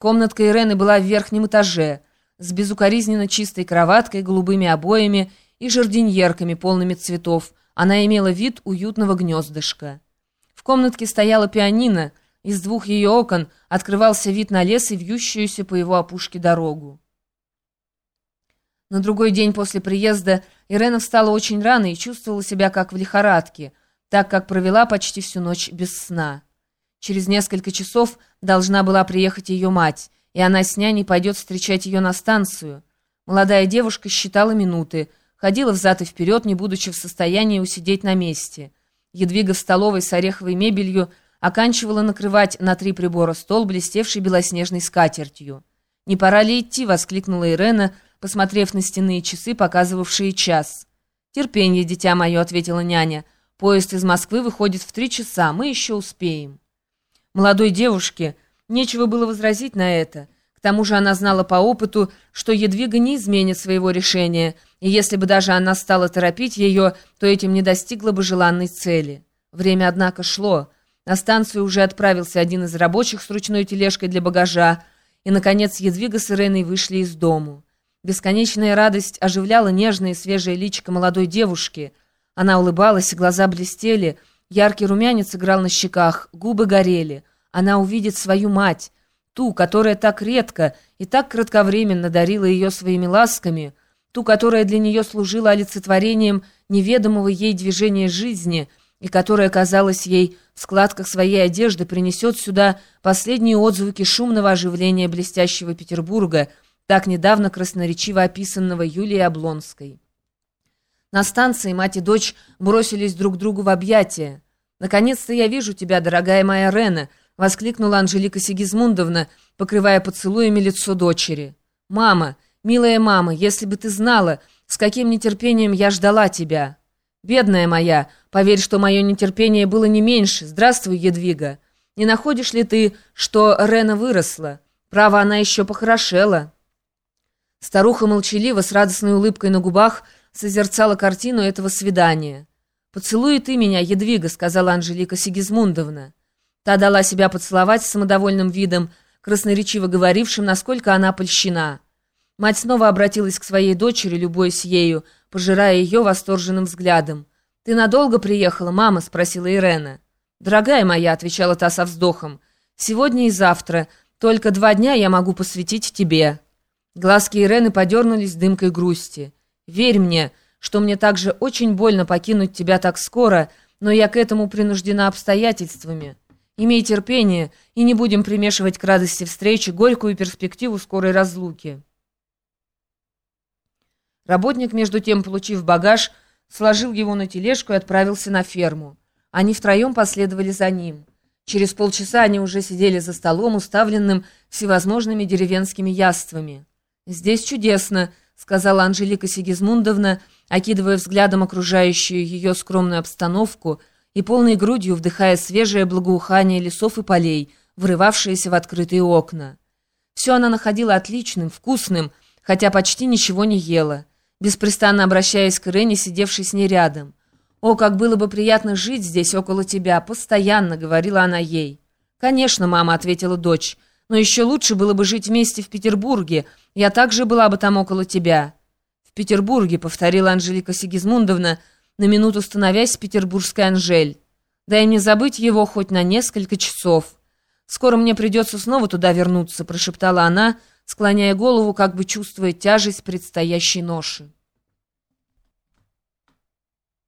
Комнатка Ирены была в верхнем этаже, с безукоризненно чистой кроваткой, голубыми обоями и жардиньерками, полными цветов. Она имела вид уютного гнездышка. В комнатке стояла пианино, из двух ее окон открывался вид на лес и вьющуюся по его опушке дорогу. На другой день после приезда Ирена встала очень рано и чувствовала себя как в лихорадке, так как провела почти всю ночь без сна. Через несколько часов должна была приехать ее мать, и она с няней пойдет встречать ее на станцию. Молодая девушка считала минуты, ходила взад и вперед, не будучи в состоянии усидеть на месте. Едвига в столовой с ореховой мебелью оканчивала накрывать на три прибора стол, блестевший белоснежной скатертью. «Не пора ли идти?» — воскликнула Ирена, посмотрев на стенные часы, показывавшие час. «Терпение, дитя мое», — ответила няня. «Поезд из Москвы выходит в три часа, мы еще успеем». Молодой девушке нечего было возразить на это. К тому же она знала по опыту, что Едвига не изменит своего решения, и если бы даже она стала торопить ее, то этим не достигла бы желанной цели. Время, однако, шло. На станцию уже отправился один из рабочих с ручной тележкой для багажа, и, наконец, Едвига с Иреной вышли из дому. Бесконечная радость оживляла нежное и свежее личико молодой девушки. Она улыбалась, глаза блестели — Яркий румянец играл на щеках, губы горели. Она увидит свою мать, ту, которая так редко и так кратковременно дарила ее своими ласками, ту, которая для нее служила олицетворением неведомого ей движения жизни и которая, казалось ей, в складках своей одежды принесет сюда последние отзвуки шумного оживления блестящего Петербурга, так недавно красноречиво описанного Юлией Облонской. На станции мать и дочь бросились друг другу в объятия. «Наконец-то я вижу тебя, дорогая моя Рена!» — воскликнула Анжелика Сигизмундовна, покрывая поцелуями лицо дочери. «Мама, милая мама, если бы ты знала, с каким нетерпением я ждала тебя!» «Бедная моя, поверь, что мое нетерпение было не меньше. Здравствуй, Едвига. Не находишь ли ты, что Рена выросла? Право, она еще похорошела?» Старуха молчаливо, с радостной улыбкой на губах, — созерцала картину этого свидания. «Поцелуй ты меня, Едвига», — сказала Анжелика Сигизмундовна. Та дала себя поцеловать с самодовольным видом, красноречиво говорившим, насколько она польщена. Мать снова обратилась к своей дочери, любуясь ею, пожирая ее восторженным взглядом. «Ты надолго приехала, мама?» — спросила Ирена. «Дорогая моя», — отвечала та со вздохом, — «сегодня и завтра. Только два дня я могу посвятить тебе». Глазки Ирены подернулись дымкой грусти. Верь мне, что мне также очень больно покинуть тебя так скоро, но я к этому принуждена обстоятельствами. Имей терпение, и не будем примешивать к радости встречи горькую перспективу скорой разлуки». Работник, между тем, получив багаж, сложил его на тележку и отправился на ферму. Они втроем последовали за ним. Через полчаса они уже сидели за столом, уставленным всевозможными деревенскими яствами. «Здесь чудесно», сказала Анжелика Сигизмундовна, окидывая взглядом окружающую ее скромную обстановку и полной грудью вдыхая свежее благоухание лесов и полей, врывавшиеся в открытые окна. Все она находила отличным, вкусным, хотя почти ничего не ела, беспрестанно обращаясь к Ирене, сидевшей с ней рядом. «О, как было бы приятно жить здесь, около тебя, постоянно», — говорила она ей. «Конечно, мама», — ответила дочь, — но еще лучше было бы жить вместе в Петербурге. Я также была бы там около тебя». «В Петербурге», — повторила Анжелика Сигизмундовна, на минуту становясь петербургской Анжель. «Да и не забыть его хоть на несколько часов. Скоро мне придется снова туда вернуться», — прошептала она, склоняя голову, как бы чувствуя тяжесть предстоящей ноши.